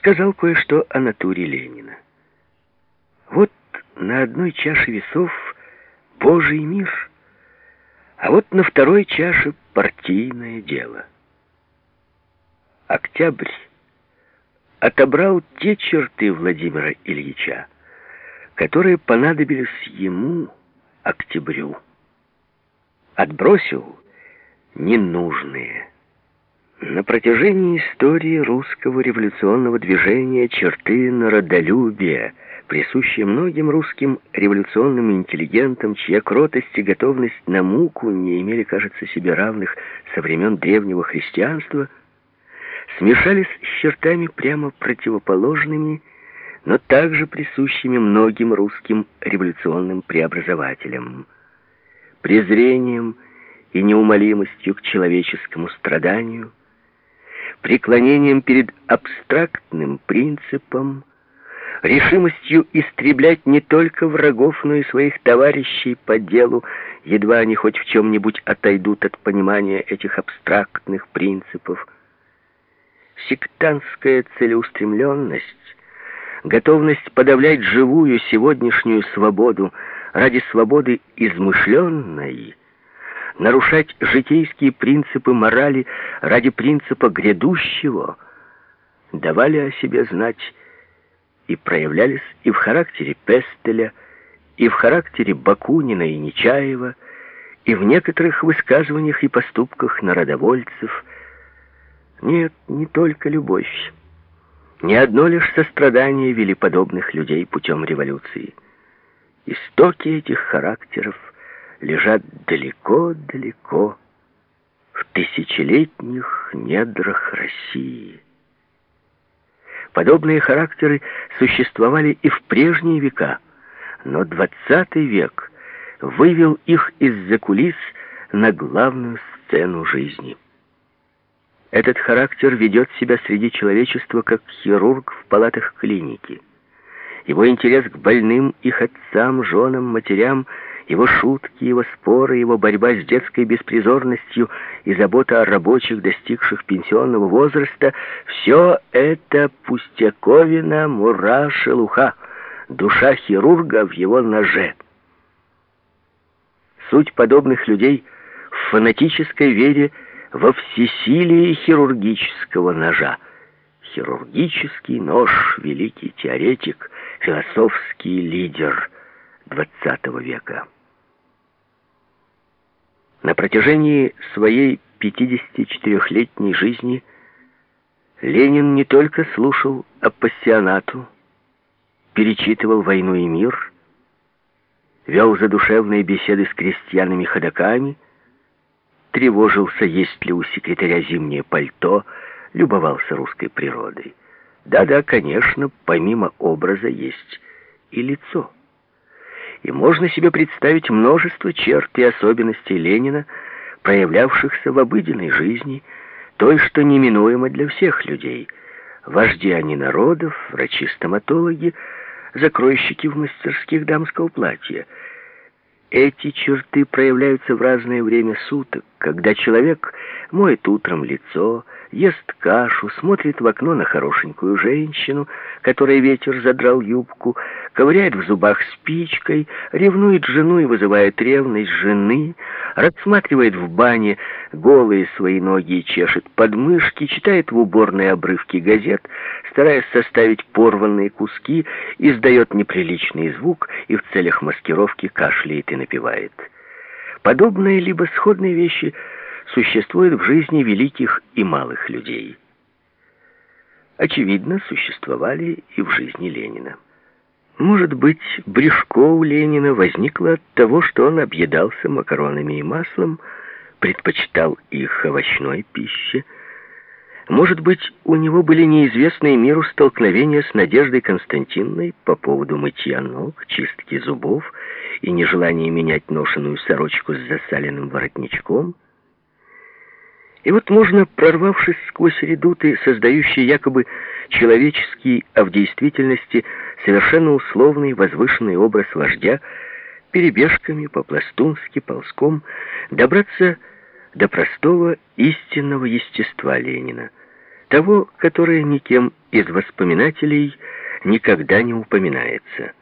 сказал кое-что о натуре Ленина. Вот на одной чаше весов Божий мир, а вот на второй чаше партийное дело. Октябрь отобрал те черты Владимира Ильича, которые понадобились ему, октябрю. Отбросил ненужные. На протяжении истории русского революционного движения черты народолюбия, присущие многим русским революционным интеллигентам, чья кротость и готовность на муку не имели, кажется, себе равных со времен древнего христианства, смешались с чертами прямо противоположными, но также присущими многим русским революционным преобразователям. Презрением и неумолимостью к человеческому страданию – преклонением перед абстрактным принципом, решимостью истреблять не только врагов, но и своих товарищей по делу, едва они хоть в чем-нибудь отойдут от понимания этих абстрактных принципов. Сектантская целеустремленность, готовность подавлять живую сегодняшнюю свободу ради свободы измышленной — нарушать житейские принципы морали ради принципа грядущего, давали о себе знать и проявлялись и в характере Пестеля, и в характере Бакунина и Нечаева, и в некоторых высказываниях и поступках народовольцев. Нет, не только любовь. Не одно лишь сострадание вели подобных людей путем революции. Истоки этих характеров лежат далеко-далеко в тысячелетних недрах России. Подобные характеры существовали и в прежние века, но двадцатый век вывел их из-за кулис на главную сцену жизни. Этот характер ведет себя среди человечества как хирург в палатах клиники. Его интерес к больным, их отцам, женам, матерям – его шутки, его споры, его борьба с детской беспризорностью и забота о рабочих, достигших пенсионного возраста — все это пустяковина, мура, шелуха, душа хирурга в его ноже. Суть подобных людей в фанатической вере во всесилие хирургического ножа. Хирургический нож, великий теоретик, философский лидер XX века. На протяжении своей 54-летней жизни Ленин не только слушал апассионату, перечитывал «Войну и мир», вел задушевные беседы с крестьянами-ходоками, тревожился, есть ли у секретаря зимнее пальто, любовался русской природой. Да-да, конечно, помимо образа есть и лицо и можно себе представить множество черт и особенностей Ленина, проявлявшихся в обыденной жизни, той, что неминуемо для всех людей. Вожди они народов, врачи-стоматологи, закройщики в мастерских дамского платья. Эти черты проявляются в разное время суток, когда человек моет утром лицо, ест кашу, смотрит в окно на хорошенькую женщину, которой ветер задрал юбку, ковыряет в зубах спичкой, ревнует жену и вызывает ревность жены, рассматривает в бане голые свои ноги и чешет подмышки, читает в уборной обрывки газет, стараясь составить порванные куски, издает неприличный звук и в целях маскировки кашляет и напевает. Подобные либо сходные вещи – существует в жизни великих и малых людей. Очевидно, существовали и в жизни Ленина. Может быть, брюшко у Ленина возникло от того, что он объедался макаронами и маслом, предпочитал их овощной пище. Может быть, у него были неизвестные миру столкновения с Надеждой Константиновной по поводу мытья ног, чистки зубов и нежелания менять ношеную сорочку с засаленным воротничком – и вот можно, прорвавшись сквозь редуты, создающие якобы человеческий, а в действительности совершенно условный возвышенный образ вождя, перебежками по-пластунски, ползком, добраться до простого истинного естества Ленина, того, которое никем из воспоминателей никогда не упоминается.